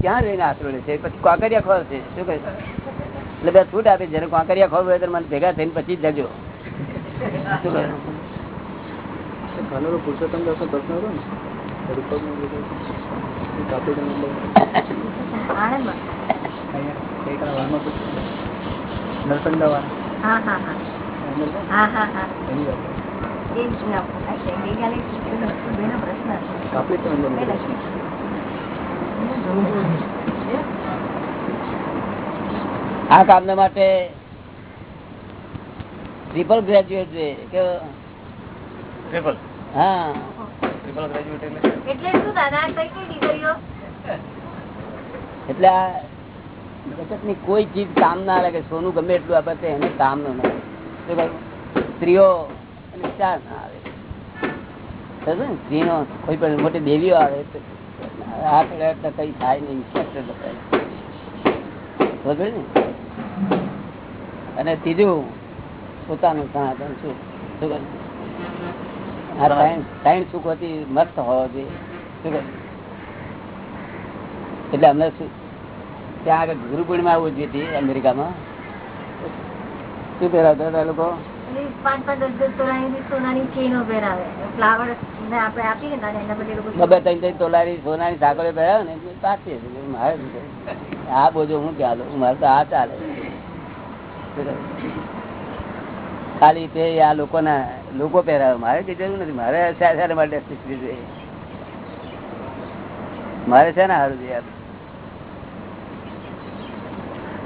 ક્યાં રહીને આશરો લે છે? પછી કોકરિયા ખોર છે. શું કહે એટલે બે છૂટ આપે જયારે કોકરિયા ખોર હોય તો મને ભેગા થઈને પછી જજો ગઈકાલે પ્રશ્ન હતો કાપી તો અંદર મેં મૂકી. લખ્યું આ કામના માટે ટ્રિપલ ગ્રેજ્યુએટ છે કે ટ્રિપલ હા. ટ્રિપલ ગ્રેજ્યુએટ એટલે એટલે શું દાદા કઈ કઈ દીકરીઓ એટલે આ જગતની કોઈ ચીજ કામ ના લાગે સોનું ગમે એટલું આપે તે એને કામનું ના સ્ત્રીઓ અને વિચાર ના આવે? સ્ત્રીનો કોઈ પણ મોટી દેવીઓ આવે તો કઈ થાય નહીં. ને? અને ત્રીજું પોતાનું સનાતન સુખ આ ત્રણ ત્રણ સુખોથી મસ્ત હોવો જોઈએ. એટલે અમને ત્યાં આગળ ગુરુ આવવું જોઈએ હતી અમેરિકામાં. શું પહેરાવતા હતા લોકો? ખાલી તે આ લોકોના, લોકો પહેરાવે. મારે કઈ જરૂર નથી. મારે શાના માટે મારે છે ને સારું જોઈએ?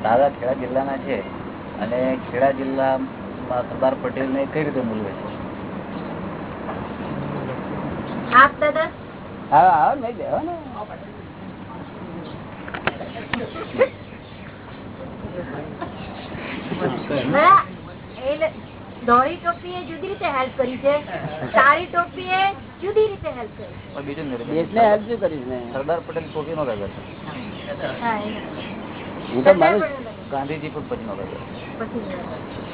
દાદા ખેડા જિલ્લાના છે. અને ખેડા જિલ્લામાં સરદાર પટેલ ને કઈ રીતે મૂલવે છે? હા નહીં ને. એ ધોળી ટોપી એ જુદી રીતે હેલ્પ કરી છે કાળી ટોપી એ જુદી રીતે હેલ્પ કરી બીજું દેશને હેલ્પ શું કરીશ ને સરદાર પટેલ ટોપી નો કાગળ. હા હું ગાંધીજી પણ પછી નો કાગળ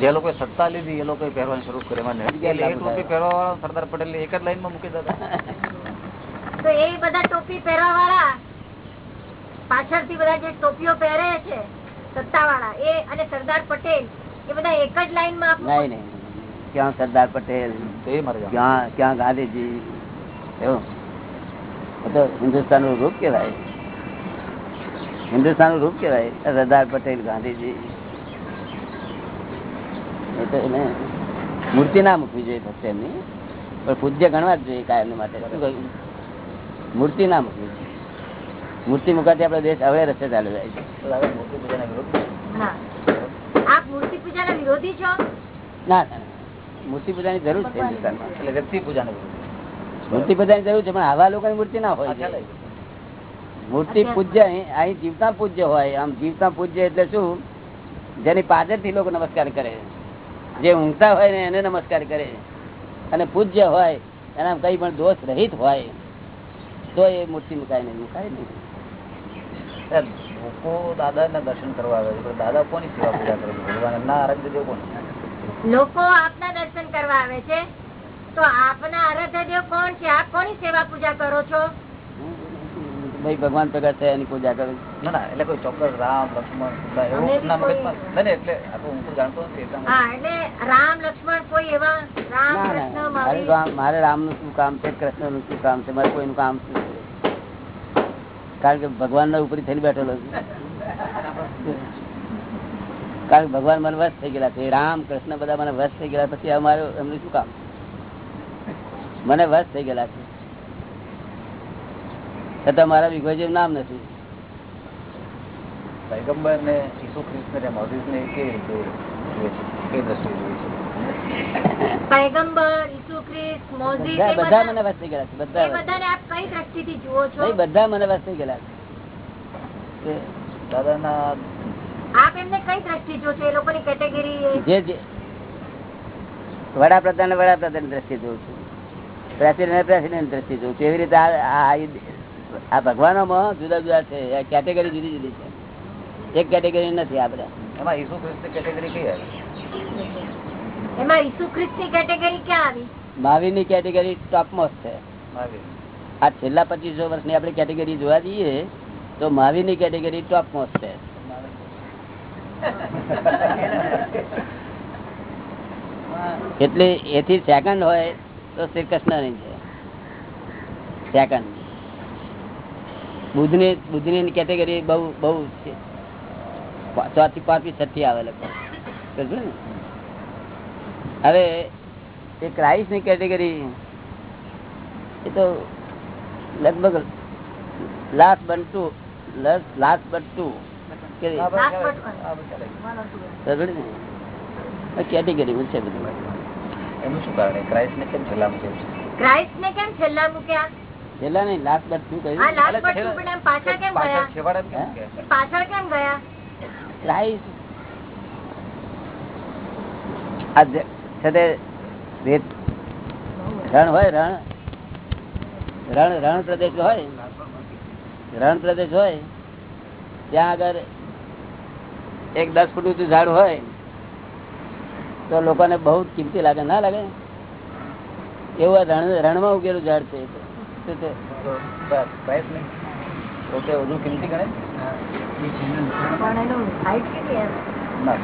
જે લોકો સત્તા લીધી એ લોકો પહેરવાનું શરૂ એ ટોપી પહેરવા વાળા સરદાર પટેલ એક જ લાઈનમાં મૂકી દેતા. તો એ બધા ટોપી પહેરવા વાળા પાછળથી બધા જે ટોપીઓ પહેરે છે સત્તા વાળા એ અને સરદાર પટેલ એ બધા એક જ લાઈનમાં નહીં નહીં. ક્યાં સરદાર પટેલ. ક્યાં ક્યાં ગાંધીજી? એવું. તો હિન્દુસ્તાનનું રૂપ કેવાય હિન્દુસ્તાનનું રૂપ કેવાય સરદાર પટેલ ગાંધીજી. એ તો એને મૂર્તિ ના મૂકવી જોઈએ ભક્ત એમની. પણ પૂજ્ય ગણવા જ જોઈએ કાયમ માટે. શું કહ્યું? મૂર્તિ ના મૂકવી જોઈએ. મૂર્તિ મુકાતી આપડે દેશ હવે રસ્તે ચાલે જાય છે. તો મૂર્તિ પૂજા ની હા. આપ મૂર્તિ પૂજાના વિરોધી છો? ના ના, ના. મૂર્તિ પૂજાની જરૂર છે એટલે જરૂર છે પણ આવા લોકોની મૂર્તિ ના હોય મૂર્તિ પૂજ્ય અહીં અહીં જીવતા પૂજ્ય હોય. આમ જીવતા પૂજ્ય એટલે શું? જેની થી લોકો નમસ્કાર કરે. જે ઊંઘતા હોય ને એને નમસ્કાર કરે અને પૂજ્ય હોય એના કઈ પણ દોષ રહિત હોય તો એ મૂર્તિ મુકાય નહીં મુકાય નહીં. લોકો દાદાના દર્શન કરવા આવે છે દાદા કોની સેવા પૂજા કરે છે? ભગવાન એમના આરાધ્ય દેવ કોણ? લોકો આપના દર્શન કરવા આવે છે. તો આપના આરાધ્ય દેવ કોણ છે? આપ કોની સેવા પૂજા કરો છો? ભાઈ ભગવાન પ્રગટ થયા એની પૂજા કરું ના ના એટલે કોઈ ચોક્કસ રામ લક્ષ્મણ સીતા એવું ના મગજમાં ના, ના, એટલે આ તો હું તો જાણતો નથી એટલા એટલે રામ લક્ષ્મણ કોઈ એવા રામ કૃષ્ણ મારે મહાવીર કામ શું કામ છે કૃષ્ણનું શું કામ છે મારે કોઈનું કામ શું છે? કારણ કે ભગવાન ઉપરી થઈને બેઠેલો છું. કારણ કે ભગવાન મને વશ થઈ ગયેલા છે. રામ કૃષ્ણ બધા મને વશ થઈ ગયેલા પછી અમારે એમનું શું કામ? મને વશ થઈ ગયેલા છે. છતાં મારા જેવું નામ નથી. પૈગંબર ને ઈસુ ખ્રિસ્ત ને મોઝીસ ને કેવી રીતે જુએ છે? કઈ દ્રષ્ટિએ જુએ છે? પૈગંબર ઈસુ ખ્રિસ્ત મોઝીસ એ બધા બધા મને વશ ગયેલા છે બધા બધાને આપ કઈ દ્રષ્ટિથી જુઓ છો? નહીં, બધા મને વશ ગયેલા છે. દાદાના આપ એમને કઈ દ્રષ્ટિ જો છો? એ લોકોની કેટેગરી જે જે વડાપ્રધાન વડાપ્રધાન દ્રષ્ટિ જોઉં છું. પ્રેસિડેન્ટ પ્રેસિડેન્ટ દ્રષ્ટિ જોઉં છું. એવી રીતે આ ભગવાનોમાં જુદા જુદા છે. કેટેગરી જુદી જુદી છે. એક કેટેગરી નથી આપડે એમાં ઈસુ ખ્રિસ્ત કેટેગરી કઈ આવી? એમાં ઈસુ ખ્રિસ્ત કેટેગરી ક્યાં આવી? મહાવીરની કેટેગરી ટોપમોસ્ટ છે આ છેલ્લા પચીસો વર્ષની આપણે કેટેગરી જોવા જઈએ તો મહાવીરની કેટેગરી ટોપમાં છે. એટલે એથી સેકન્ડ હોય તો શ્રી કૃષ્ણ છે. સેકન્ડ બુદ્ધની બુદ્ધની કેટેગરી બહુ બહુ છે. ચોથી પાંચમી છઠ્ઠી આવે લગભગ. ને? હવે એ ક્રાઇસ્ટની કેટેગરી એ તો લગભગ લાસ્ટ બન ટુ લાસ્ટ બન ટુ છે બધું. એનું શું કારણ? ક્રાઇસ્ટને કેમ છેલ્લા મૂક્યું? કેમ છેલ્લા મૂક્યા? છેલ્લા નહીં લાસ્ટ બટ કહ્યું. ગયા? પાછળ કેમ ગયા? રણ હોય રણ. રણ રણ પ્રદેશ હોય રણ પ્રદેશ હોય ત્યાં આગળ એક દસ ફૂટ ઊંચું ઝાડ હોય તો લોકોને બહુ કિંમતી લાગે ના લાગે? એવું રણ રણમાં ઉગેલું ઝાડ છે પોતે વધુ કિંમતી ગણે પણ એનું હાઈટ કેટલી એમ ના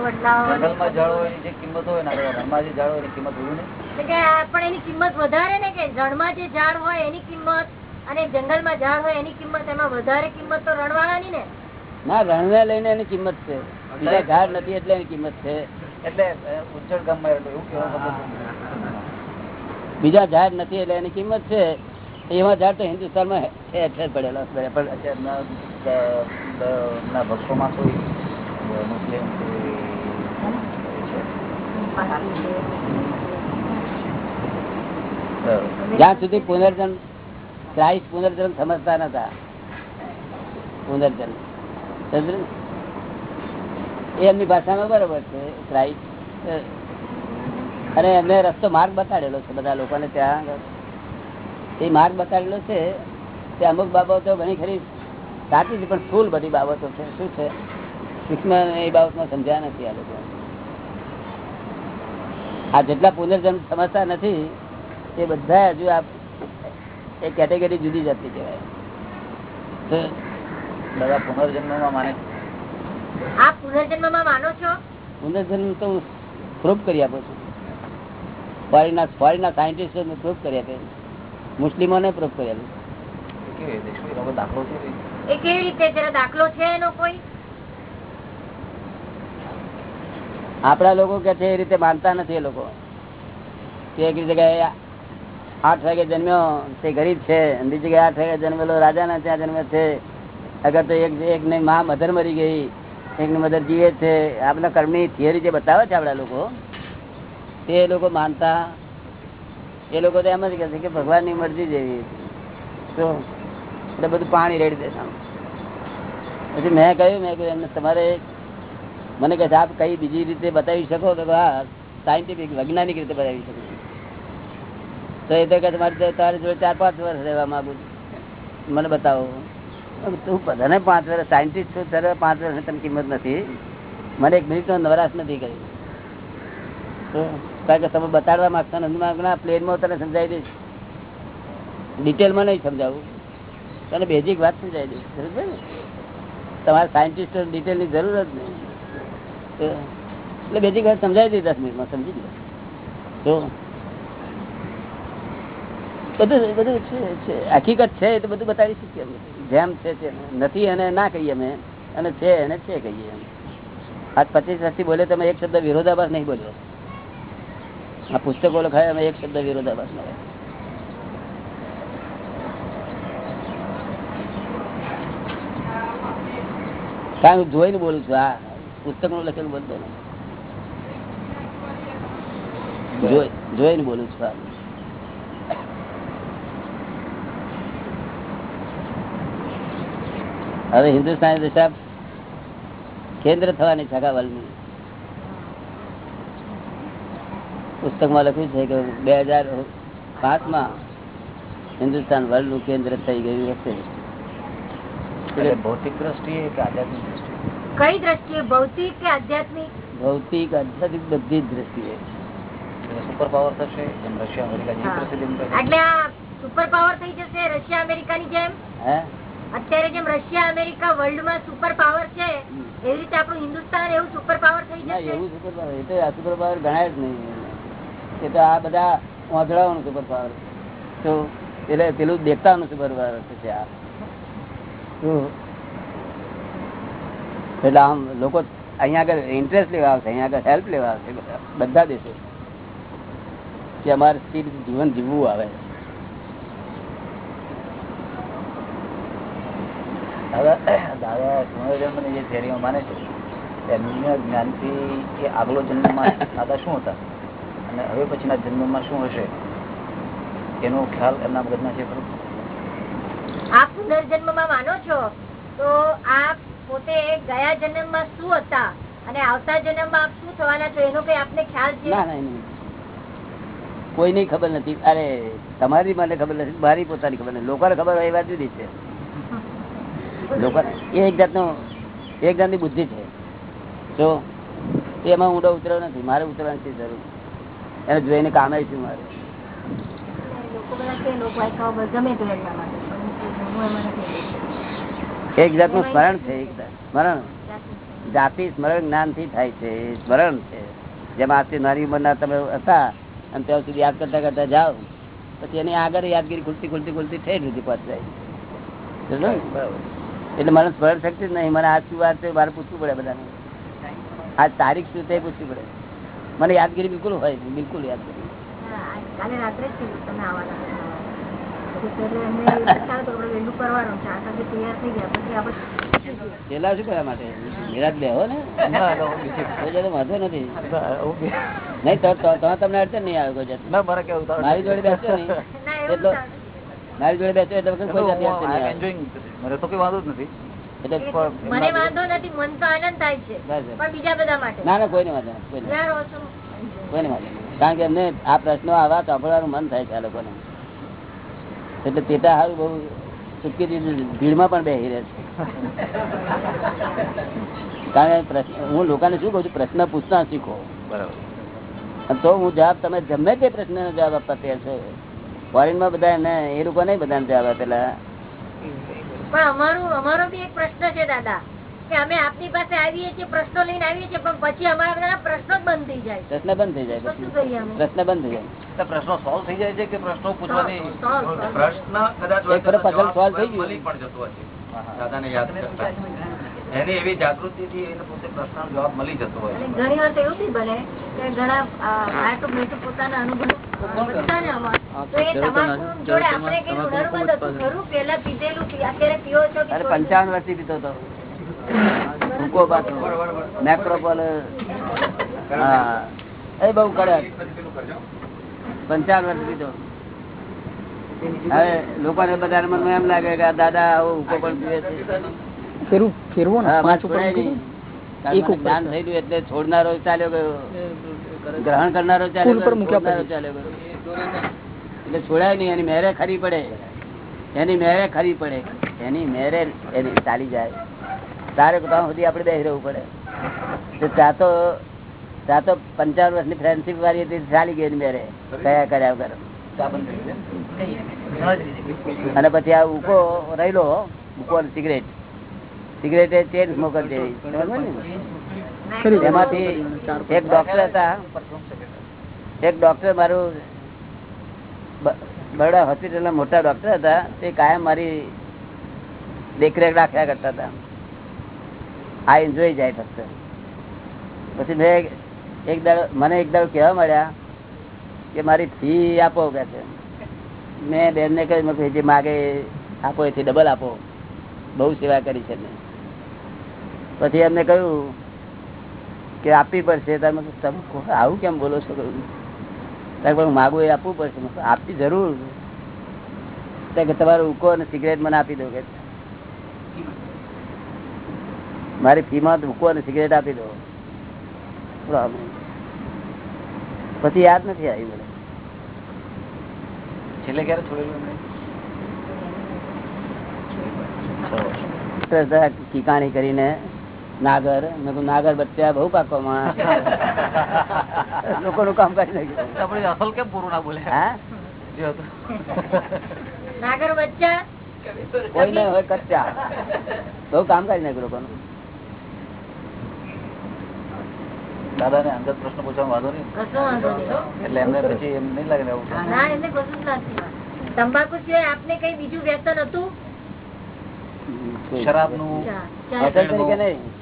વડલાઓ ને ઝાડ હોય એની કિંમત હોય ને આ રણમાં જે ઝાડ હોય એની કિંમત વધુ નહીં. એટલે કે આ પણ એની કિંમત વધારે ને કે રણમાં જે ઝાડ હોય એની કિંમત અને જંગલમાં ઝાડ હોય એની કિંમત એમાં વધારે કિંમત તો રણવાળાની ને? ના રણને લઈને એની કિંમત છે. બીજા ઝાડ નથી એટલે એની કિંમત છે. એટલે ઉજ્જળ કહેવાનો બીજા ઝાડ નથી એટલે એની કિંમત છે. એવા ઝાડ તો હિન્દુસ્તાનમાં છે અઠેર પડેલા પણ અત્યારના ભક્તોમાં કોઈ મુસ્લિમ. જ્યાં સુધી પુનર્જન ક્રાઇસ્ટ પુનર્જન સમજતા નતા પુનર્જન એ એમની ભાષામાં બરોબર છે ક્રાઇસ્ટ. અને એમને રસ્તો માર્ગ બતાડેલો છે બધા લોકોને ત્યાં આગળ. એ માર્ગ બતાડેલો છે તે અમુક બાબતો ઘણી ખરી સાચી છે પણ ફૂલ બધી બાબતો છે. શું છે? સૂક્ષ્મ એ બાબતમાં સમજ્યા નથી આ લોકો. આ જેટલા પુનર્જન્મ સમજતા નથી એ બધા હજુ આ એ કેટેગરી જુદી જતી કહેવાય. દાદા પુનર્જન્મમાં માને? આપ પુનર્જન્મમાં માનો છો? પુનર્જન્મ તો હું પ્રૂફ કરી આપું છું. ફોરીના ફોરીના સાયન્ટિસ્ટ પ્રૂફ કરી આપે મુસ્લિમોને પ્રૂફ કરી આપે એ કેવી રીતે? શું એનો કોઈ દાખલો છે કંઈ? એ કેવી રીતે? જરા દાખલો છે એનો કોઈ? આપણા લોકો કે છે એ રીતે માનતા નથી એ લોકો. જગ્યાએ આઠ વાગે જન્મ્યો તે ગરીબ છે. બીજી જગ્યાએ આઠ વાગે જન્મેલો રાજાના ત્યાં જન્મ્યો છે. અગર તો એક એક ની મા મધર મરી ગઈ એકની મધર જીવે છે. આપણા કર્મની થિયરી જે બતાવે છે આપણા લોકો તે એ લોકો માનતા એ લોકો તો એમ જ કહે કે ભગવાનની મરજી જેવી તો એટલે બધું પાણી રેડી દે પછી મેં કહ્યું મેં કહ્યું, એમને તમારે મને કહે છે, આપ કઈ બીજી રીતે બતાવી શકો? તો હા સાયન્ટિફિક વૈજ્ઞાનિક રીતે બતાવી શકો તો એ તો કે તમારી તારી જોડે ચાર પાંચ વર્ષ રહેવા માંગુ મને બતાવો. તું બધાને પાંચ વર્ષ સાયન્ટિસ્ટ છું ત્યારે પાંચ વર્ષની તને કિંમત નથી. મને એક મિનિટનો નવરાશ નથી કરી. કારણ કે તમે બતાડવા માંગતા નથી. માંગના પ્લેનમાં તને સમજાવી દઈશ. ડિટેલમાં નહીં સમજાવું. તને બેઝિક વાત સમજાવી દઈશ. સમજે ને? તમારે સાયન્ટિસ્ટ ડિટેલની જરૂર જ નહીં. એટલે બેઝિક વાત સમજાવી દઈ દસ મિનિટમાં, સમજી દો તો બધું બધું છે હકીકત છે એ તો બધું બતાવી શકીએ અમે. જેમ છે નથી અને ના કહીએ અમે. અને છે અને છે કહીએ એમ. આજ પચીસ વર્ષથી બોલે તમે એક શબ્દ વિરોધાભાસ નહીં બોલ્યો. આ પુસ્તકો લખાય અમે એક શબ્દ વિરોધાભાસ કારણ હું જોઈને બોલું છું આ પુસ્તકનું લખેલું બોલતો જોઈ- જોઈને બોલું છું આ હવે હિન્દુસ્તાની દિશા કેન્દ્ર થવાની છે આખા વર્લ્ડની પુસ્તકમાં લખ્યું છે કે બે હજાર પાંચમાં હિન્દુસ્તાન વર્લ્ડનું કેન્દ્ર થઈ ગયું હશે. એટલે ભૌતિક દ્રષ્ટિએ કે આધ્યાત્મિક દ્રષ્ટિએ? કઈ દ્રષ્ટિએ? ભૌતિક કે આધ્યાત્મિક? ભૌતિક આધ્યાત્મિક બધી જ દ્રષ્ટિએ. સુપર પાવર થશે જેમ રશિયા અમેરિકા. એટલે આ સુપર પાવર થઈ જશે રશિયા અમેરિકાની જેમ? હે? અત્યારે જેમ રશિયા અમેરિકા વર્લ્ડમાં સુપર પાવર છે એવી રીતે આપણું હિન્દુસ્તાન એવું સુપર પાવર થઈ જશે? એવું સુપર પાવર એ તો સુપર પાવર ગણાય જ નહીં. એ તો આ બધા વાંધડાઓનું સુપર પાવર તો એટલે પેલું દેખતાનું સુપર પાવર છે આ. એટલે આમ લોકો અહીંયા આગળ ઇન્ટરેસ્ટ લેવા આવશે, અહીંયા આગળ હેલ્પ લેવા આવશે, બધા દેશો. કે અમારે સ્થિર જીવન જીવવું આવે. દાદા દાદા પુનર્જન્મની જે થેરીઓ માને છે એમના જ્ઞાનથી કે આગલો જન્મમાં દાદા શું હતા? અને હવે પછીના જન્મમાં શું હશે? એનો ખ્યાલ એમના મગજમાં છે ખરું? આપ પુનર્જન્મમાં માનો છો? તો આપ પોતે ગયા જન્મમાં શું હતા? અને આવતા જન્મમાં આપ શું થવાના છો? એનો કઈ આપને ખ્યાલ છે? ના ના કોઈની ખબર નથી. અરે તમારી મને ખબર નથી મારી પોતાની ખબર નથી. લોકોને ખબર હોય એ વાત જુદી છે. લોકો એ એક જાતનો એક જાતની બુદ્ધિ છે. જો એમાં ઊંડો ઉતરવો નથી. મારે ઉતરવાની જરૂર એને જોઈને કામે છું મારે. એક જાતનું સ્મરણ છે, એક સ્મરણ. જાતિ સ્મરણ જ્ઞાનથી થાય છે, સ્મરણ છે. જેમ આજથી નાની ઉંમરના તમે હતા, અને ત્યાં સુધી યાદ કરતા કરતા જાઓ, પછી એની આગળ યાદગીરી ખુલતી ખુલતી ખુલતી થઈ સુધી પહોંચી જાય. એટલે મને સ્મરણ શક્તિ જ નહીં. મને આજ શું વાત છે મારે પૂછવું પડે બધાને. આજ તારીખ શું તે પૂછવી પડે. મને યાદગીરી બિલકુલ હોય બિલકુલ યાદગીરી. પેલા શું કરવા માટે? નિરાત બેહો ને? વાંધો નથી. નહીં તો તમને અડચણ નહીં આવે. ના, મારે જોડે બેસજો નહીં. એટલો. મારી જોડે બેસો એટલે કોઈ જાતની અડચણ નહીં આવે. મને તો કોઈ વાંધો જ નથી. મને વાંધો નથી મન તો આનંદ થાય છે. પણ બીજા બધા માટે. ના ના કોઈને વાંધો કોઈને યાર ઓછું કોઈને વાંધો કારણ કે એમને આ પ્રશ્નો આવા સાંભળવાનું મન થાય છે આ લોકોને. એટલે તેટા સારું બહુ ચૂકી ભીડમાં પણ બેસી રહે છે. કારણ કે પ્રશ્ન હું લોકોને શું કહું છું પ્રશ્ન પૂછતા શીખો. બરાબર. તો હું જવાબ તમે ગમે તે પ્રશ્નનો જવાબ આપતા તૈયાર છો. ફોરેનમાં બધા એને એ લોકો નહીં બધાને જવાબ આપેલા. પણ અમારું અમારો બી એક પ્રશ્ન છે દાદા કે અમે આપની પાસે આવીએ છીએ પ્રશ્નો લઈને આવીએ છીએ પણ પછી અમારા બધા પ્રશ્નો બંધ થઈ જાય પ્રશ્ન બંધ થઈ જાય શું પ્રશ્ન બંધ થઈ જાય પ્રશ્નો સોલ્વ થઈ જાય છે કે પ્રશ્નો પૂછવાની. પ્રશ્ન કદાચ ફરો થઈ ગયું. પણ જતો હશે. દાદાને યાદ કરતા એની એવી જાગૃતિથી એને પોતે પ્રશ્ન જવાબ મળી જતો હોય ઘણી વાર એવું બી બને કે ઘણા આટલું મેટું પોતાના અનુભવ પંચાવન વર્ષથી પીતો હતો. ભૂકો પાછો. મેક્રોપોલ હા. એ બઉ કડક. પંચાવન વર્ષ પીતો. હવે લોકોને બધા એમ લાગે કે દાદા આવું ઉકો પણ પીવે છે. ફેરવું ફેરવો ને. પાંચ ઉપર છોડાય નહીં. દો. કારણ એક ઉપર. જ્ઞાન થઈ ગયું એટલે છોડનારો ચાલ્યો ગયો. ગ્રહણ કરનારો ચાલ્યો ફૂલ મૂક્યા ચાલ્યો ગયો. એટલે છોડાય નહીં એની મેરે ખરી પડે. એની મેરે ખરી પડે. એની મેરે એની ચાલી જાય. તારે ત્યાં સુધી આપણે બેસી રહેવું પડે. તો ત્યાં તો ત્યાં તો પંચાવન વર્ષની ફ્રેન્ડશીપ વાળી હતી ચાલી ગઈ મેરે. કયા કર્યા કરી. અને પછી આ ઉકો રહેલો ઉકો સિગરેટ સિગરેટ એ ચેન સ્મોકર જેવી. એમાંથી એક ડોક્ટર હતા. એક ડોક્ટર મારું બરોડા હોસ્પિટલના મોટા ડોક્ટર હતા. તે કાયમ મારી દેખરેખ રાખ્યા કરતા હતા. આ એન્જોય જાય ફક્ત. પછી મેં એક દાડો મને એક દાડો કહેવા મળ્યા કે મારી ફી આપો કે છે. મેં બેનને કહ્યું જે માગે આપો એથી ડબલ આપો. બહુ સેવા કરી છે મેં. પછી એમને કહ્યું કે આપવી પડશે તમે આવું કેમ બોલો છો કહ્યું ત્યારે પણ માગું એ આપવું પડશે આપવી જરૂર કે તમારો ઉકો અને સિગરેટ મને આપી દો કે મારી ફીમાં ઉકો અને સિગરેટ આપી દો. પછી યાદ નથી આવી મને છેલ્લે ક્યારે છોડેલું ઠીકાણી કરીને નાગર. મેં કહું નાગર બચ્ચા બહુ પાકો લોકો નું કામ કરી નાખ્યું. અસલ કેમ પૂરું ના બોલે? હા? જે હતું. નાગર બચ્ચા? કોઈ નહીં હોય કચ્ચા. બહુ કામ કરી નાખ્યું લોકોનું. દાદા ને અંગત પ્રશ્ન પૂછવામાં વાંધો નહીં? વાંધો એટલે એમને પછી એમ નહીં લાગે તંબાકુ સિવાય આપને કઈ બીજું વ્યસન હતું? શરાબ. નું નહીં.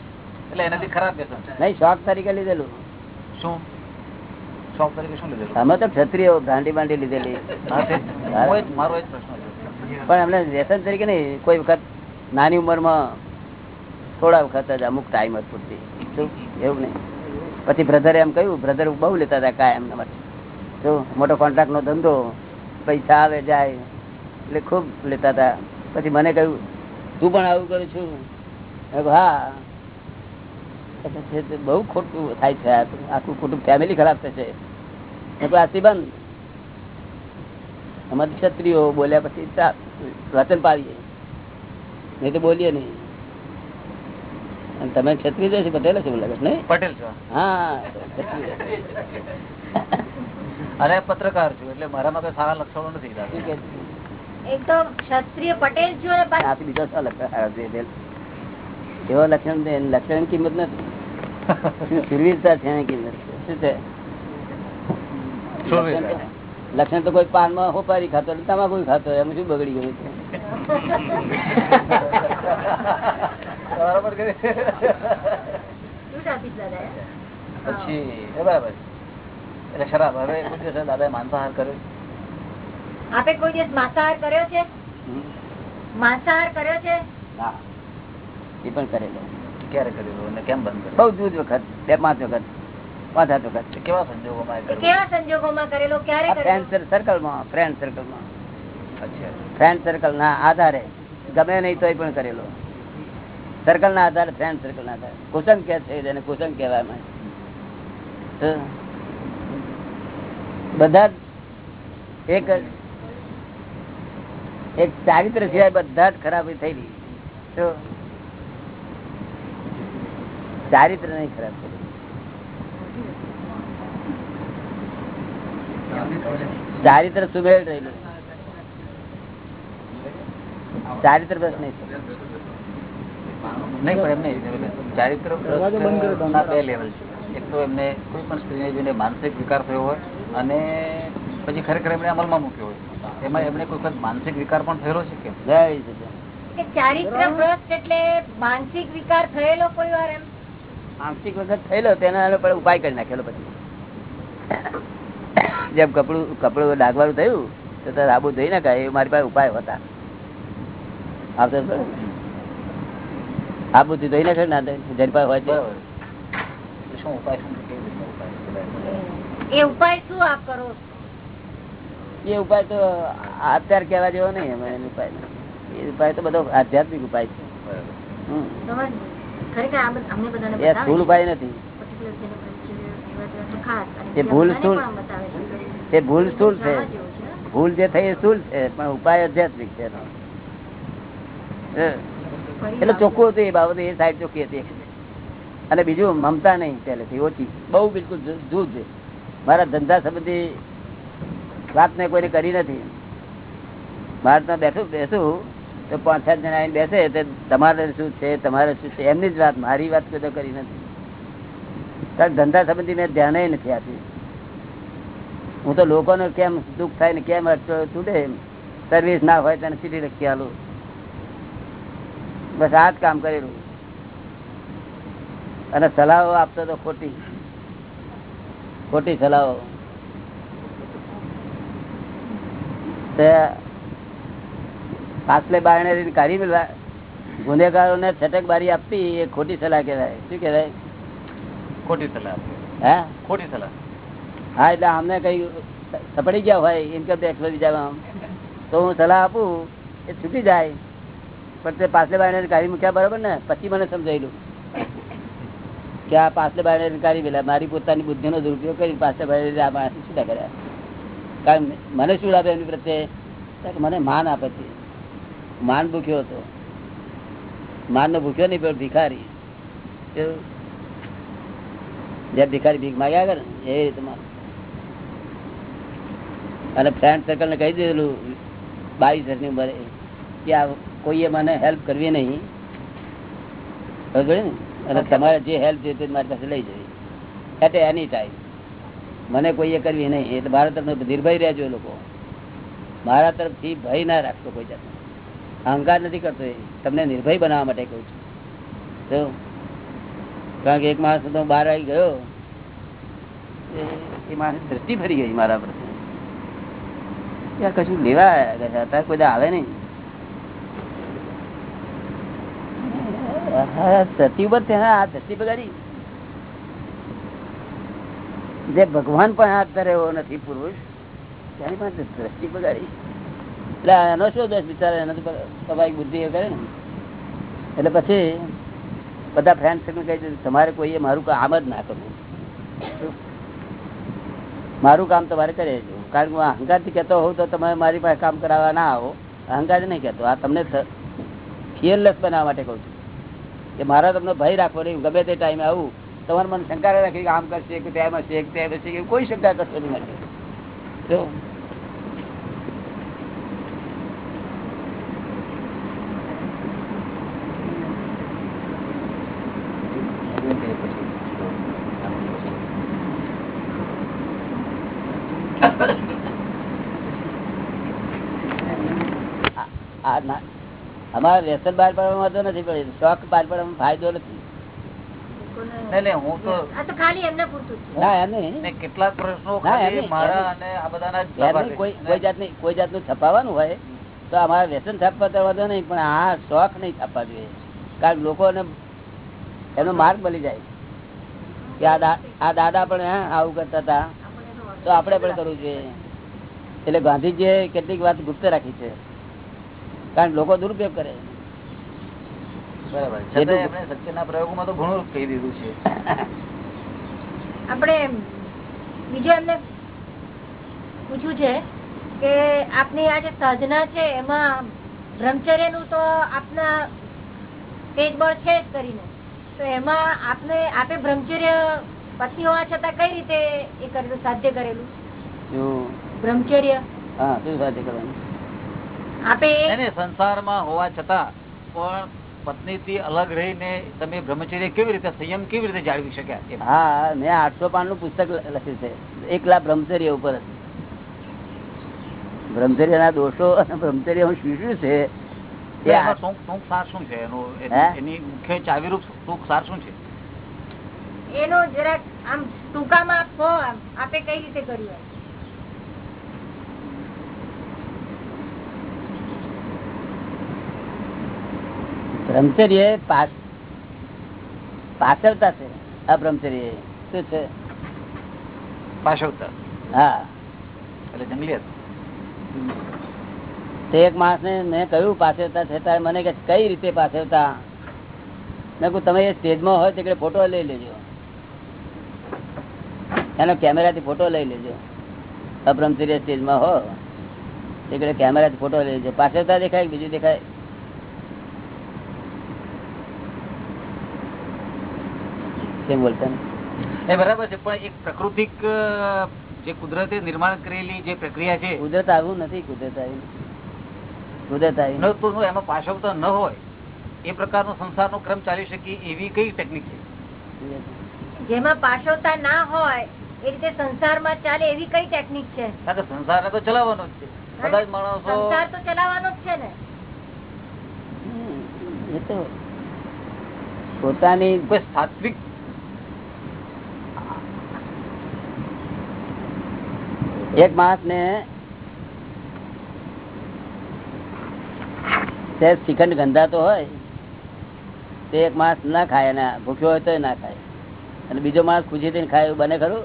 એટલે એનાથી ખરાબ નહીં શોખ તરીકે લીધેલું. શું? શોખ તરીકે શું લીધેલું? અમે તો ક્ષત્રિયો ગાંડી બાંડી લીધેલી. મારો એ પ્રશ્ન પણ એમને વ્યસન તરીકે નહીં કોઈ વખત નાની ઉંમરમાં થોડા વખત જ અમુક ટાઈમ જ પૂરતી. શું? એવું નહીં. પછી બ્રધરે એમ કહ્યું બ્રધર બહુ લેતા હતા કાંઈ એમના માટે શું? મોટો કોન્ટ્રાક્ટ નો ધંધો પૈસા આવે જાય એટલે ખૂબ લેતા હતા. પછી મને કહ્યું તું પણ આવું કરું છું. હા. બહુ ખોટું થાય છે આખું કુટુંબ ફેમિલી ખરાબ થશે. મેં કહ્યું, આથી બંધ અમારી ક્ષત્રિયો બોલ્યા પછી વચન પાડીએ. નહીં તો બોલીએ નહીં. તમે ક્ષત્રિય છો પટેલ છો એવું લાગે નહીં? પટેલ છો. હા. અને પત્રકાર છું એટલે મારામાં કઈ સારા લક્ષણો નથી એક તો ક્ષત્રિય પટેલ છું બીજો લક્ષણ. આવે લક્ષણ લક્ષણની કિંમત નથી. સુરવીરતા છે એની કિંમત. શું છે? લક્ષણ તો કોઈ પાનમાં હોપારી ખાતો તમાકુ ખાતો એમ શું બગડી ગયું છે? દાદા પછી બરાબર. એટલે શરાબ હવે દિવસ માંસાહાર કર્યો આપે કોઈ દિવસ માંસાહાર કર્યો છે. માંસાહાર કર્યો છે? હા એ પણ કરેલો. ક્યારે કર્યો અને કેમ બંધ કર્યો? બહુ જુદ વખત બે પાંચ વખત પાંચ સાત વખત. કેવા સંજોગોમાં? કેવા સંજોગોમાં કરેલો? ક્યારે ફ્રેન્ડ સર્કલમાં ફ્રેન્ડ સર્કલમાં અચ્છા. ફ્રેન્ડ સર્કલ ના આધારે ગમે નહીં તોય પણ કરેલો. સર્કલ ના આધારે ફ્રેન્ડ સર્કલ ના આધારે. કુસંગ કે છે જેને કુસંગ કહેવાય બધા જ એક એક ચારિત્ર સિવાય બધા જ ખરાબી ગઈ તો ચારિત્ર નહીં ખરાબ થયેલી ચારિત્ર સુમેળ રહેલું ચારિત્ર બસ નહીં. પણ એમને ચારિત્ર કર્યો બે લેવલ છે. એક તો એમને કોઈ પણ સ્ત્રીને જોઈને માનસિક વિકાર થયો હોય અને પછી ખરેખર એમણે અમલમાં મૂક્યો હોય. એમાં એમને કોઈ વખત માનસિક વિકાર પણ થયેલો છે કે? જય કે ચારિત્ર એટલે માનસિક વિકાર થયેલો કોઈ વાર એમ? આંશિક વખત થયેલો તેના પર ઉપાય કરી નાખેલો પછી. જેમ કપડું કપડું ડાઘવાનું થયું તો આબુ ધોઈ નાખાય એ મારી પાસે ઉપાય હતા. આબુ થી ધોઈ નાખે ના જેની પાસે હોય છે શું ઉપાય એ ઉપાય શું આપ કરો એ ઉપાય તો અત્યારે કેવા જેવો નહીં એમાં એનો ઉપાય નહીં. એ ઉપાય તો બધો આધ્યાત્મિક ઉપાય છે. બરાબર. બતાવે સ્થૂળ નથી. એ ભૂલ સ્થૂળ. છે. ભૂલ છે. ભૂલ જે થઈ એ સ્થૂળ છે પણ ઉપાય આધ્યાત્મિક છે એનો. એટલે ચોખ્ખું હતું એ બાબતે એ સાઈડ ચોખ્ખી હતી. અને બીજું મમતા નહીં પહેલેથી ઓછી. બહુ બિલકુલ જૂજ છે. મારા ધંધા સંબંધી વાત મેં કોઈને કરી નથી. મારે ત્યાં બેઠું બેસું. તો પાંચ, સાત જણા આવીને બેસે તો તમારે શું છે, તમારે શું છે? એમની જ વાત, મારી વાત કોઈ કરી નથી. કારણ ધંધા સંબંધી મેં ધ્યાને નથી આપ્યું. હું તો લોકોને કેમ દુઃખ થાય ને કેમ અટકો તૂટે સર્વિસ ના હોય તેને સીધી લખી આલું. બસ આ જ કામ કરેલું. અને સલાહો આપતો તો ખોટી. ખોટી સલાહો. પાછલે બારણે કાઢી મેળવા ગુનેગારો ને છટક બારી આપવી એ ખોટી સલાહ કહેવાય. શું કહેવાય? ખોટી સલાહ. હે? ખોટી સલાહ. હા એટલે અમને કઈ સપડી ગયા હોય ઇન્કમ ટેક્સ બીજા તો હું સલાહ આપું એ છૂટી જાય. પણ તે પાછલે બારણે કાઢી મૂક્યા બરોબર ને? પછી મને સમજાયેલું કે આ પાછલે બારણે કાઢી મેલા. મારી પોતાની બુદ્ધિનો દુરુપયોગ કરી પાછલે બારણે આ માણસ છૂટા કર્યા કારણ મને શું લાભે એની પ્રત્યે? મને માન આપે છે. માન ભૂખ્યો હતો. માન નો ભૂખ્યો નહીં, પણ ભિખારી. જે ભિખારી ભીખ માગ્યા કરે એ રીતે અને ફ્રેન્ડ સર્કલ ને કહી દીધેલું, બાવીસ વર્ષની ઉંમરે, કે આ કોઈએ મને હેલ્પ કરવી નહીં. ને? અને તમારે જે હેલ્પ જોઈએ તે મારી પાસે લઈ જવી. એટ એની ટાઈમ મને કોઈએ કરવી નહીં. એટલે મારા તરફ નિર્ભય રહેજો લોકો. મારા તરફથી ભય ના રાખશો કોઈ જાતનો. અહંકાર નથી કરતો તમને નિર્ભય બનાવવા માટે કહું છું. કારણ કે એક માણસ તો બહાર આવી ગયો, એ- માણસ દ્રષ્ટિ ફરી ગઈ મારા પર. કશું લેવા આવ્યા કોઈ આવે નહીં. ઉપર ત્યાં આ ધરતી બગાડી. જે ભગવાન પણ હાથ ધરે એવો નથી પુરુષ, તેની પાસે દ્રષ્ટિ બગાડી. એટલે એનો શું દોષ બિચારા, એનો સ્વાભાવિક બુદ્ધિ એ કરે ને. એટલે પછી બધા ફ્રેન્ડ સર્કલ કહી દીધું, તમારે કોઈએ મારું કામ જ ના કરવું. મારું કામ તમારે કરે છે કારણ કે હું અહંકારથી કહેતો હોઉં તો તમે મારી પાસે કામ કરાવવા ના આવો. અહંકાર નહીં કહેતો, આ તમને ફિયરલેસ બનાવવા માટે કહું છું. કે મારા તમને ભય રાખવો નહીં, ગમે તે ટાઈમે આવું. તમારે મને શંકા રાખી આમ કરશે, કે તેમ હશે, કે તેમ હશે કોઈ શંકા કરશો નહીં માટે જો આ- આ ના અમારા વ્યસન બહાર પાડવામાં વાંધો નથી પડે શોખ બહાર પાડવામાં ફાયદો નથી. લોકોને- નહીં, નહીં, હું તો આ તો ખાલી એમને પૂરતું જ છે. ના એમ નહીં. ને કેટલાક પ્રશ્નો ના, ખાલી એમ નહીં, મારા એમ અને આ બધાના જ એમ સવાલ નહીં, છે. કોઈ કોઈ જાતની કોઈ જાતનું છપાવાનું હોય તો અમારા વ્યસન છાપવા વાંધો નહીં પણ આ શોખ નહીં છાપવા જોઈએ. કારણ લોકોને એનો માર્ગ બની જાય. કે આ દાદા પણ હે, આવું કરતા હતા. તો આપણે પણ કરવું જોઈએ. એટલે ગાંધીજીએ કેટલીક વાત ગુપ્ત રાખી છે. કારણ લોકો દુરુપયોગ કરે તો ઘણું કહી દીધું છે. આપણે બીજું એમને પૂછ્યું છે કે આપની આ જે સાધના છે એમાં બ્રહ્મચર્યનું તો આપના તેજ બળ છે જ કરીને. તો એમાં આપને આપે બ્રહ્મચર્ય પત્ની હોવા છતાં કઈ રીતે એ કરેલું સાધ્ય કરેલું? બ્રહ્મચર્ય. હા શું કરવાનું? સંસારમાં હોવા છતાં પણ પત્નીથી અલગ રહીને તમે બ્રહ્મચર્ય કેવી રીતે સંયમ કેવી રીતે જાળવી શક્યા હા મેં આઠસો પાનનું પુસ્તક લખ્યું છે. એકલા બ્રહ્મચર્ય ઉપર બ્રહ્મચર્ય ના દોષો અને બ્રહ્મચર્ય હું શું છે એનો જરાક આમ ટૂંકામાં આપો આપે કઈ રીતે કર્યું બ્રહ્મચર્ય પાછળતા છે. આ બ્રહ્મચર્ય શું છે? પાછળતા. હા. એટલે જંગલિયત તે એક માણસ ને મેં કહ્યું પાછળતા છે. ત્યારે મને કે કઈ રીતે પાછળતા? મેં કહું તમે એ સ્ટેજમાં હોય તે ફોટો લઈ લેજો. એનો કેમેરાથી ફોટો લઈ લેજો. અબ્રહ્મચર્ય સ્ટેજમાં હો. તે કેમેરાથી ફોટો લઈ લેજો. પાછળતા દેખાય બીજું દેખાય? કેમ બોલતા એ બરાબર છે પણ એક પ્રકૃતિક જે કુદરતે નિર્માણ કરેલી જે પ્રક્રિયા છે કુદરત આવું નથી કુદરત આવી. કુદરત આવી. ન તો એમાં પાછવતા ન હોય. એ પ્રકારનો સંસારનો ક્રમ ચાલી શકે એવી કઈ ટેકનિક છે? જેમાં પાછળતા ના હોય એ રીતે સંસારમાં ચાલે એવી કઈ ટેકનિક છે? કારણ કે સંસારને તો ચલાવવાનો જ છે. બધા માણસો સંસાર તો ચલાવવાનો જ છે ને. એ તો પોતાની કોઈ સાત્વિક એક માણસ ને શ્રીખંડ ગંધાતો હોય તે એક માણસ ના ખાય અને ભૂખ્યો હોય તો ના ખાય. અને બીજો માણસ ખુશી થઈને ખાય એવું બને ખરું?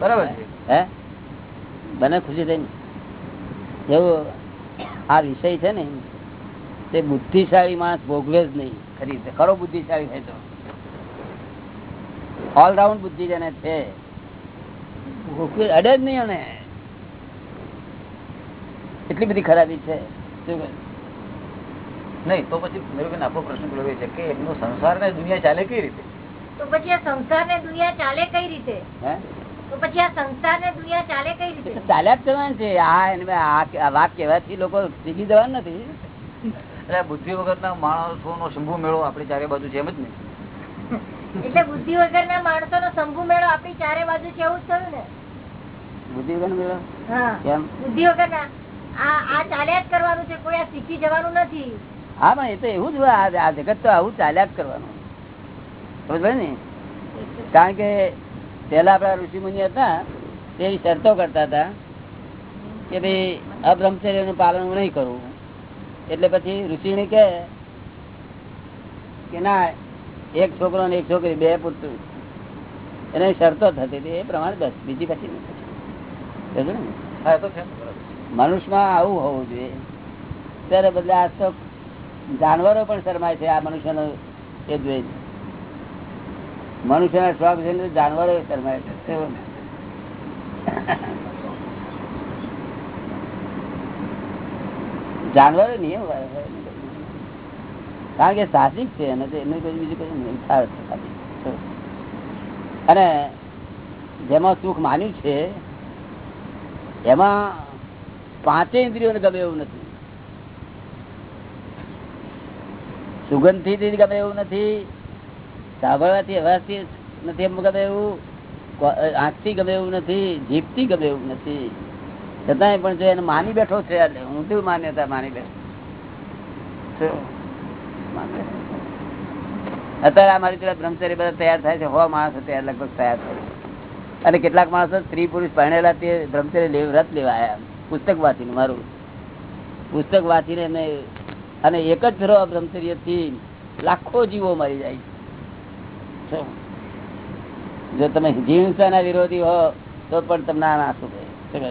બરાબર હે? બને ખુશી થઈને. એવું આ વિષય છે ને તે બુદ્ધિશાળી માણસ ભોગવે જ નહીં. ખરી ખરો બુદ્ધિશાળી થાય તો. ઓલરાઉન્ડ બુદ્ધિ જેને છે ભોગવે અડે જ નહીં એટલી બધી ખરાબી છે. નહીં તો પછી મેરુબેન આપણો પ્રશ્ન પેલો છે કે એમનો સંસાર ને દુનિયા ચાલે કઈ રીતે? તો પછી આ સંસાર ને દુનિયા ચાલે કઈ રીતે? તો પછી આ સંસાર ને દુનિયા ચાલે કઈ રીતે? ચાલ્યા જ કરવાનું છે. આ એને આ વાત કહેવાથી લોકો શીખી જવાનું નથી. એટલે બુદ્ધિ વગરના માણસો નો શંભુ મેળો આપણી ચારે બાજુ છે એમ જ નહીં એટલે બુદ્ધિ વગર ના માણસો નો શંભુ મેળો આપણી ચારે બાજુ છે એવું જ થયું ને? બુદ્ધિ વગર? કેમ? બુદ્ધિ વગર આ આ ચાલ્યા જ કરવાનું છે. કોઈ આ શીખી જવાનું નથી. હા પણ એ તો એવું જ હોય. આ આ જગત તો આવું ચાલ્યા જ કરવાનું. સમજ ને? કારણ કે પેલા આપડા ઋષિ મુનિ હતા તે શરતો કરતા હતા કે ભાઈ અબ્રહ્મચર્યનું પાલન નહીં કરવું એટલે પછી ઋષિણી કે કે ના એક છોકરો ને એક છોકરી બે પુત્ર. એને શરતો થતી હતી. એ પ્રમાણે બસ. બીજી પછી નહીં સમજ્યો ને? હા એ તો છે મનુષ્યમાં આવું હોવું જોઈએ. ત્યારે બદલે આ તો જાનવરો પણ શરમાય છે આ મનુષ્યનો એ જોઈ મનુષ્યના શોખ છે જાનવરો શરમાય છે? જાનવરો નિયમ. કારણ કે સાહસિક છે અને એનું કોઈ બીજું કોઈ છે અને જેમાં સુખ માન્યું છે એમાં પાંચે ઇન્દ્રિયોને ગમે એવું નથી સુગંધથી ગમે એવું નથી, સાંભળવાથી, અવાજથી નથી એમ ગમે એવું આંખથી ગમે એવું નથી, જીભથી ગમે એવું નથી છતાંય પણ જો એને માની બેઠો છે હું શું માન્યતા માની બેઠો. અત્યારે આ મારી બ્રહ્મચર્ય બધા તૈયાર થાય છે હો માણસો તૈયાર, લગભગ તૈયાર થાય છે. અને કેટલાક માણસો સ્ત્રી પુરુષ ભણેલા તે બ્રહ્મચર્ય વ્રત લેવા આવ્યા પુસ્તક વાંચીને મારું. પુસ્તક વાંચીને એમને અને એક જ ફેરો આ બ્રહ્મચર્યથી લાખો જીવો મરી જાય? જો તમે હિંસાના વિરોધી હો તો પણ તમને આ નાખું ભાઈ શું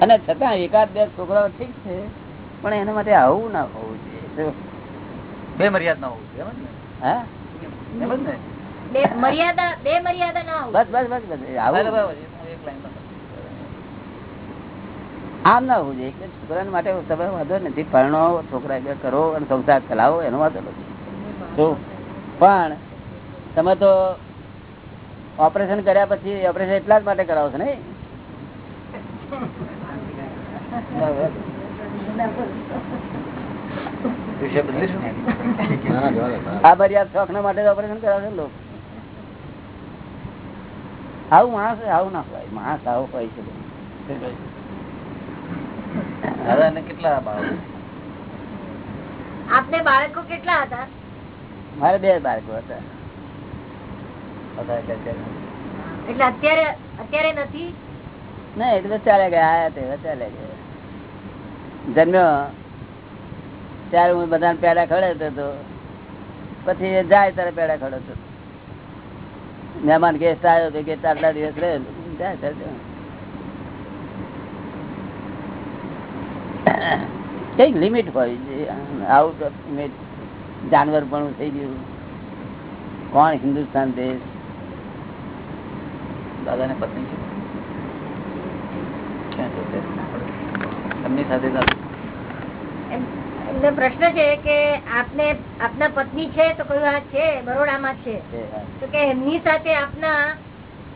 અને છતાં એકાદ બે છોકરાઓ ઠીક છે પણ એના માટે આવું ના હોવું જોઈએ. બે મર્યાદ ના હોવું જોઈએ ને? હા? એમ જ ને? મર્યાદા બે મર્યાદા ના બસ બસ બસ બસ. આવું? બરાબર, એ તો એક લાઈનમાં. આમ ના હોવું જોઈએ. છોકરા માટે તમે વાંધો નથી. પરણો છોકરા કરો અને સંસાર ચલાવો એનો વાંધો નથી. પણ તમે તો ઓપરેશન કર્યા પછી ઓપરેશન એટલા જ માટે કરાવો છો ને? આ મર્યાદ શોખ ના માટે ઓપરેશન કરાવશે લોકો? આવું માણસ આવું ના હોય. માણસ આવો હોય છે. કેટલા આપને બાળકો કેટલા હતા? મારે બે બાળકો હતા. હતા એટલે અત્યારે? અત્યારે અત્યારે નથી? ના એટલે ચાલ્યા ગયા આયા તે ચાલ્યા ગયા. જન્મ્યો. ત્યારે હું બધાને પેડા ખવડાવતો હતો. પછી જાય ત્યારે પેડા ખવડાવતો હતો. મહેમાન ગેસ્ટ આવ્યો તો ગેસ્ટ આટલા દિવસ રહે. કંઈક લિમિટ હોય? છે આઉટ ઓફ લિમિટ જાનવર પણ થઈ ગયું. કોણ હિન્દુસ્તાન દેશ? દાદાને પત્ની છે. એમની સાથે એમનો પ્રશ્ન છે કે આપને આપના પત્ની છે તો કયું આ છે બરોડામાં છે તો કે એમની સાથે આપના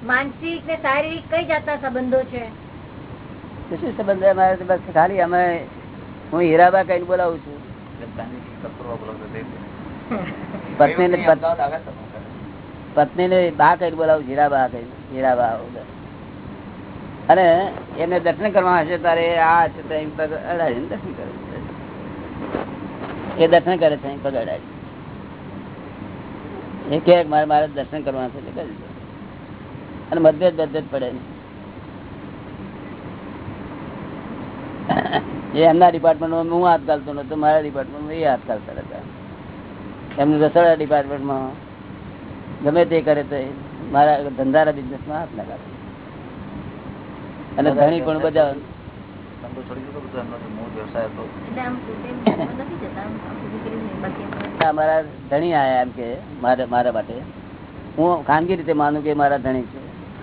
માનસિક ને શારીરિક કઈ જાતના સંબંધો છે શું સંબંધ અમારે બસ ખાલી અમે હું હીરાબા કઈ બોલાવું છું. પત્ની. પત્ની ને બા કઈ બોલાવું હીરાબા કઈ હીરાબા અને એને દર્શન કરવા હશે તારે આ છે દર્શન કરે છે. એ દર્શન કરે છે મારે મારે દર્શન કરવાના છે અને મતભેદ મતભેદ પડે એ એમના ડિપાર્ટમેન્ટમાં હું હાથ ચાલતો નતો મારા ડિપાર્ટમેન્ટમાં એ હાથ ચાલતા હતા એમનું રસોડા ડિપાર્ટમેન્ટમાં ગમે તે કરે તો મારા ધંધાના બિઝનેસમાં હાથ લગાવે. અને ધણી પણ બધા ધંધો છોડી દીધો બધો એમનો મૂળ વ્યવસાય હતો. એટલે આમ નથી જતા આમ આમ બધું કર્યું ને બાકી આપણે- મારા ધણી આયા એમ કે મારા મારા માટે. હું ખાનગી રીતે માનું કે મારા ધણી છે.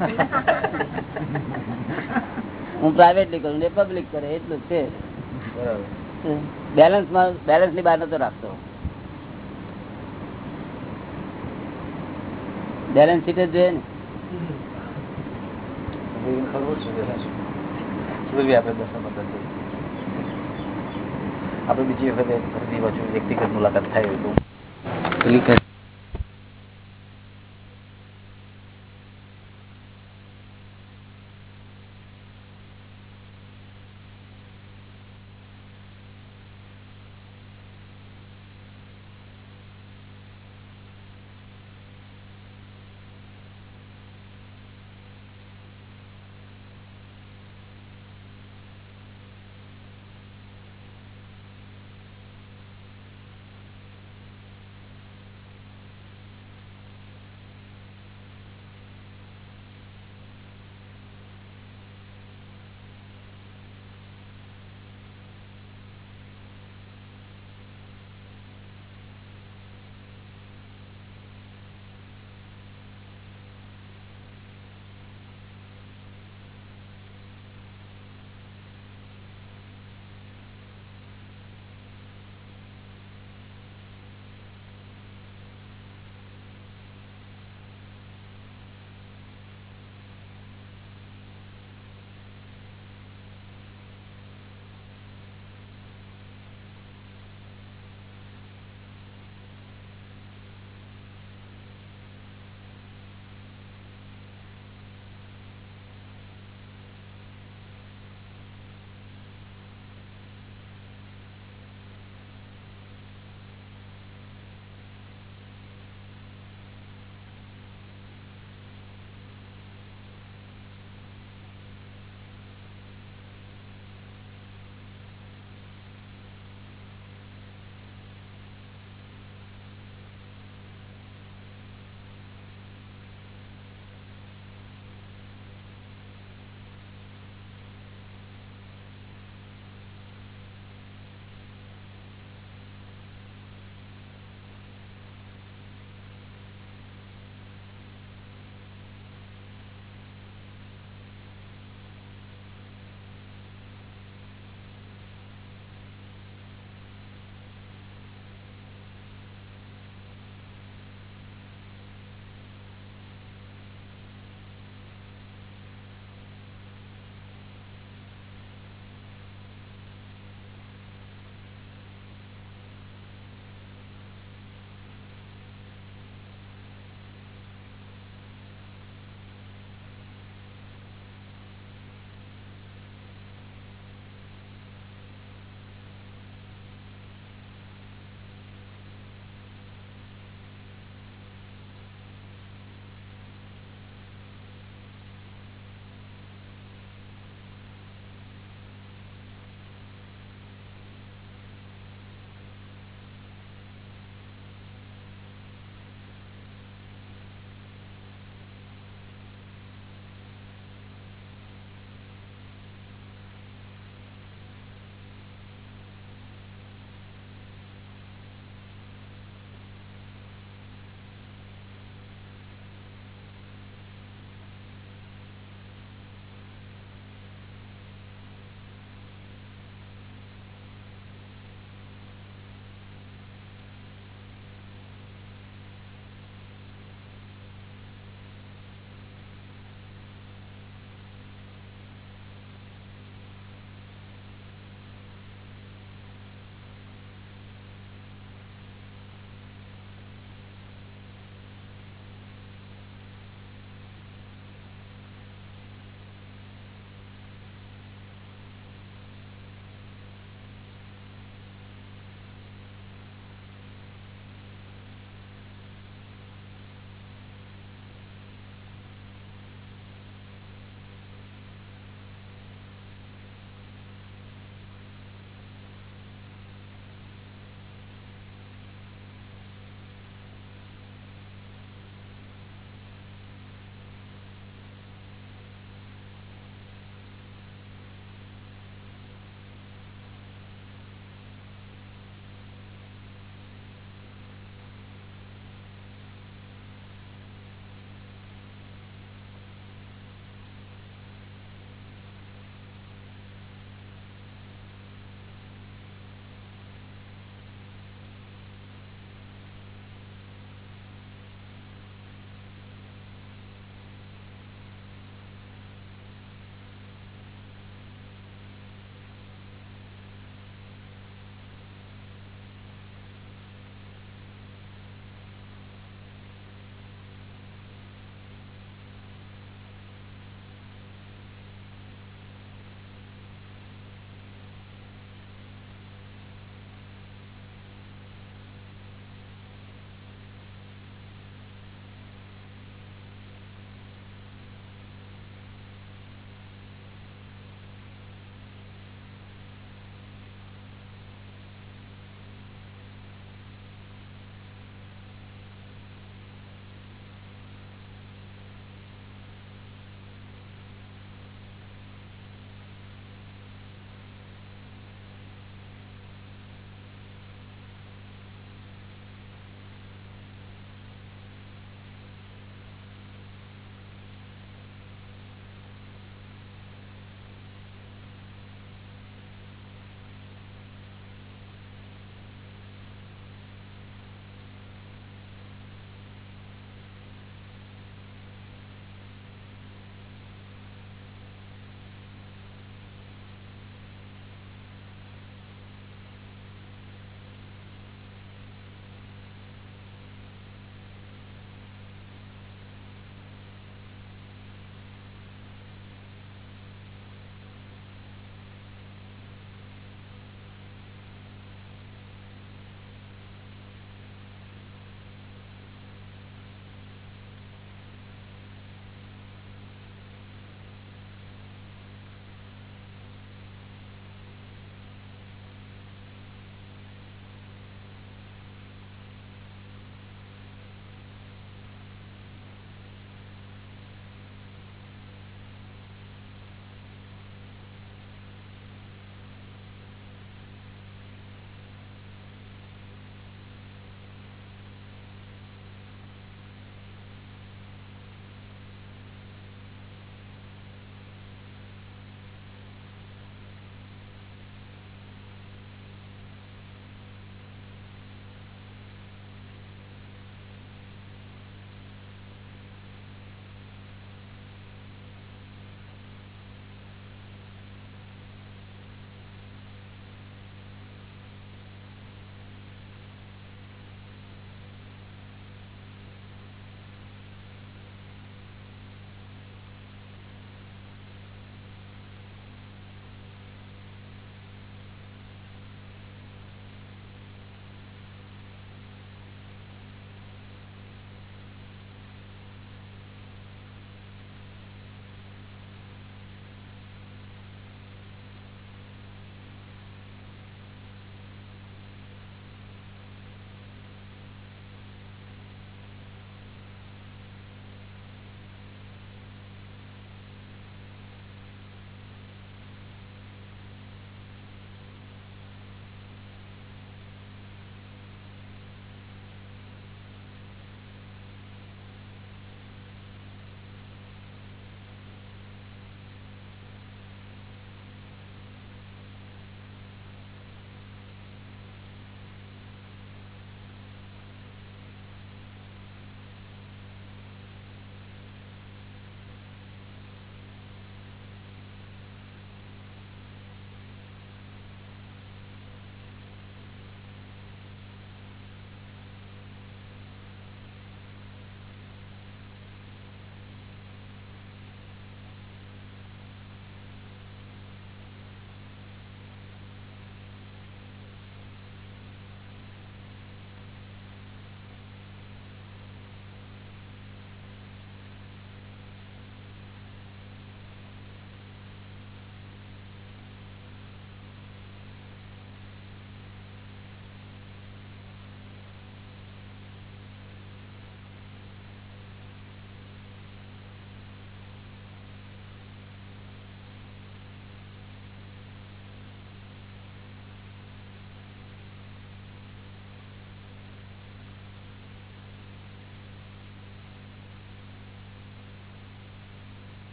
હું પ્રાઇવેટલી કરું ને પબ્લિક કરે એટલું જ છે. બેલેન્સમાં બેલેન્સમાં બેલેન્સની બહાર નતો રાખતો. બેલેન્સ શીટ જ જોઈએ ને. ખબર છે? સુધરવી આપણે દર્શન પદ્ધતિ આપણે બીજી વખતે ફરીથી પાછું વ્યક્તિગત મુલાકાત થાય તો.